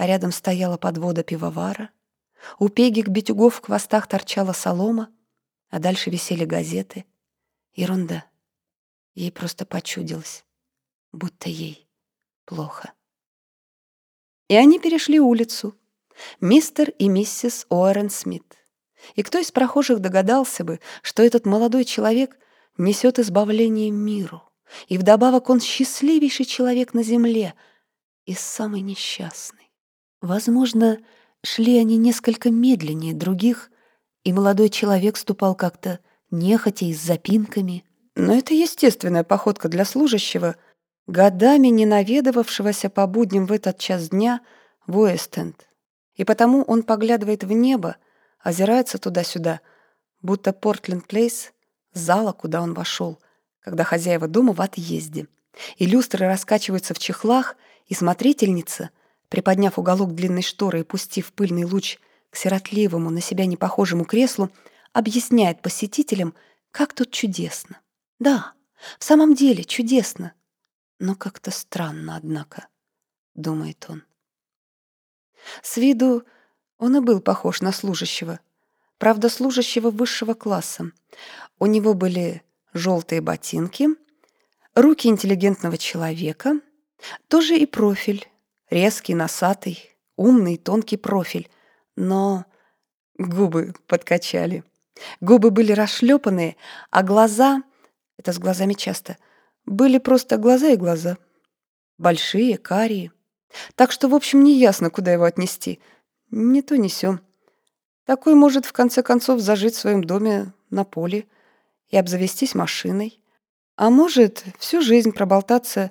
а рядом стояла подвода пивовара. У пегик битюгов в хвостах торчала солома, а дальше висели газеты. Ерунда. Ей просто почудилось, будто ей плохо. И они перешли улицу. Мистер и миссис Уоррен Смит. И кто из прохожих догадался бы, что этот молодой человек несет избавление миру, и вдобавок он счастливейший человек на земле и самый несчастный. Возможно, шли они несколько медленнее других, и молодой человек ступал как-то нехотя и с запинками. Но это естественная походка для служащего, годами не наведывавшегося по будням в этот час дня в Уэстенд. И потому он поглядывает в небо, озирается туда-сюда, будто Портленд-Плейс — зала, куда он вошел, когда хозяева дома в отъезде. И люстры раскачиваются в чехлах, и смотрительница, приподняв уголок длинной шторы и пустив пыльный луч к сиротливому, на себя непохожему креслу, объясняет посетителям, как тут чудесно. Да, в самом деле чудесно. Но как-то странно, однако, думает он. С виду он и был похож на служащего. Правда, служащего высшего класса. У него были желтые ботинки, руки интеллигентного человека, тоже и профиль, резкий, носатый, умный, тонкий профиль. Но губы подкачали. Губы были расшлепанные, а глаза, это с глазами часто, были просто глаза и глаза. Большие, карие. Так что, в общем, не ясно, куда его отнести — не то, ни сё. Такой может, в конце концов, зажить в своем доме на поле и обзавестись машиной. А может, всю жизнь проболтаться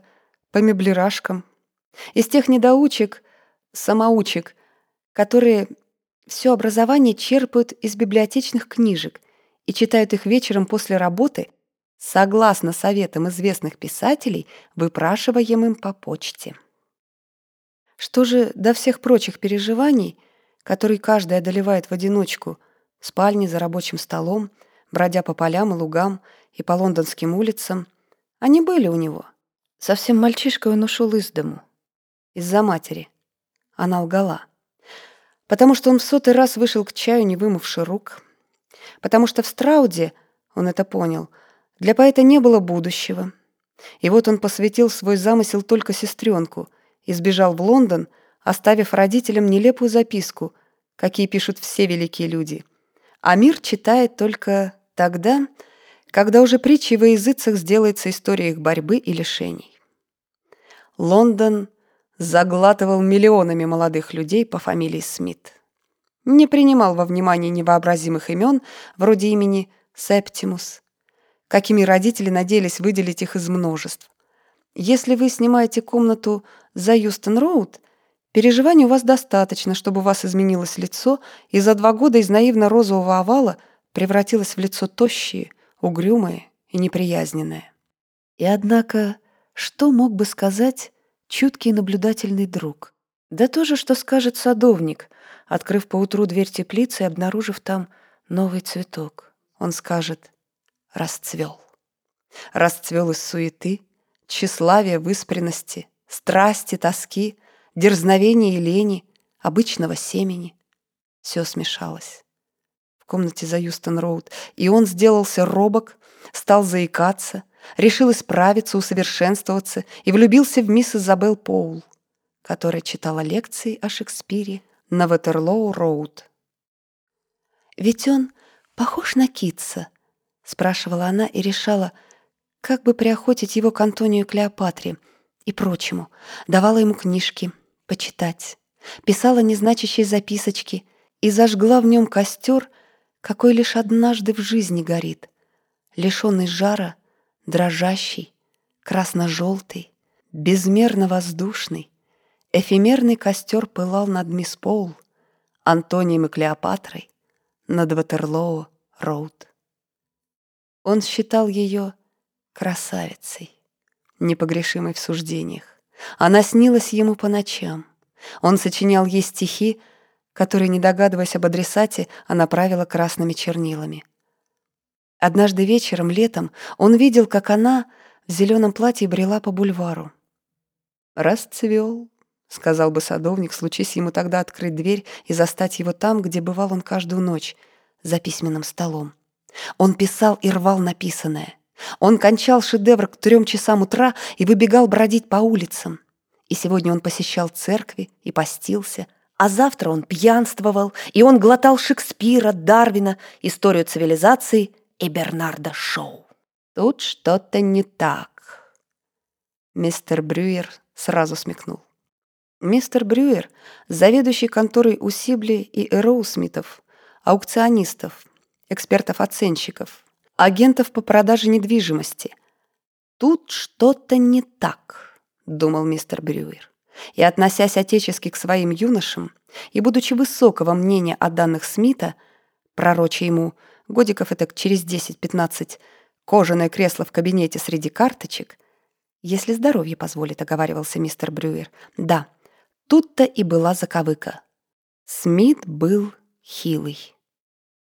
по меблирашкам. Из тех недоучек, самоучек, которые все образование черпают из библиотечных книжек и читают их вечером после работы, согласно советам известных писателей, выпрашиваемым по почте. Что же до всех прочих переживаний — который каждый одолевает в одиночку, в спальне за рабочим столом, бродя по полям и лугам и по лондонским улицам, они были у него. Совсем мальчишкой он ушел из дому. Из-за матери. Она лгала. Потому что он в сотый раз вышел к чаю, не вымывши рук. Потому что в Страуде, он это понял, для поэта не было будущего. И вот он посвятил свой замысел только сестренку и сбежал в Лондон, оставив родителям нелепую записку, какие пишут все великие люди. А мир читает только тогда, когда уже притчей во языцах сделается история их борьбы и лишений. Лондон заглатывал миллионами молодых людей по фамилии Смит. Не принимал во внимание невообразимых имен, вроде имени Септимус, какими родители надеялись выделить их из множеств. Если вы снимаете комнату за Юстон-Роуд, Переживаний у вас достаточно, чтобы у вас изменилось лицо, и за два года из наивно-розового овала превратилось в лицо тощее, угрюмое и неприязненное. И однако, что мог бы сказать чуткий наблюдательный друг? Да то же, что скажет садовник, открыв поутру дверь теплицы и обнаружив там новый цветок. Он скажет «расцвел». Расцвел из суеты, тщеславия, выспренности, страсти, тоски — дерзновения и лени, обычного семени. Все смешалось. В комнате за Юстон-Роуд. И он сделался робок, стал заикаться, решил исправиться, усовершенствоваться и влюбился в мисс Изабел Поул, которая читала лекции о Шекспире на Ватерлоу-Роуд. «Ведь он похож на Китса?» — спрашивала она и решала, как бы приохотить его к Антонию Клеопатре и прочему. Давала ему книжки, почитать, писала незначащие записочки и зажгла в нем костер, какой лишь однажды в жизни горит, лишенный жара, дрожащий, красно-желтый, безмерно воздушный. Эфемерный костер пылал над мисс Поул, Антонием и Клеопатрой, над Ватерлоу Роуд. Он считал ее красавицей, непогрешимой в суждениях. Она снилась ему по ночам. Он сочинял ей стихи, которые, не догадываясь об адресате, она правила красными чернилами. Однажды вечером, летом, он видел, как она в зеленом платье брела по бульвару. «Расцвел, сказал бы садовник, случись ему тогда открыть дверь и застать его там, где бывал он каждую ночь, за письменным столом. Он писал и рвал написанное. Он кончал шедевр к трем часам утра и выбегал бродить по улицам. И сегодня он посещал церкви и постился, а завтра он пьянствовал, и он глотал Шекспира, Дарвина, историю цивилизации и Бернарда Шоу. Тут что-то не так. Мистер Брюер сразу смекнул. Мистер Брюер, заведующий конторой у Сибли и Эроусмитов, аукционистов, экспертов-оценщиков, агентов по продаже недвижимости. Тут что-то не так, думал мистер Брюер. И, относясь отечески к своим юношам, и, будучи высокого мнения о данных Смита, пророча ему годиков это через 10-15, кожаное кресло в кабинете среди карточек, если здоровье позволит, оговаривался мистер Брюер. Да, Тут-то и была заковыка. Смит был хилый.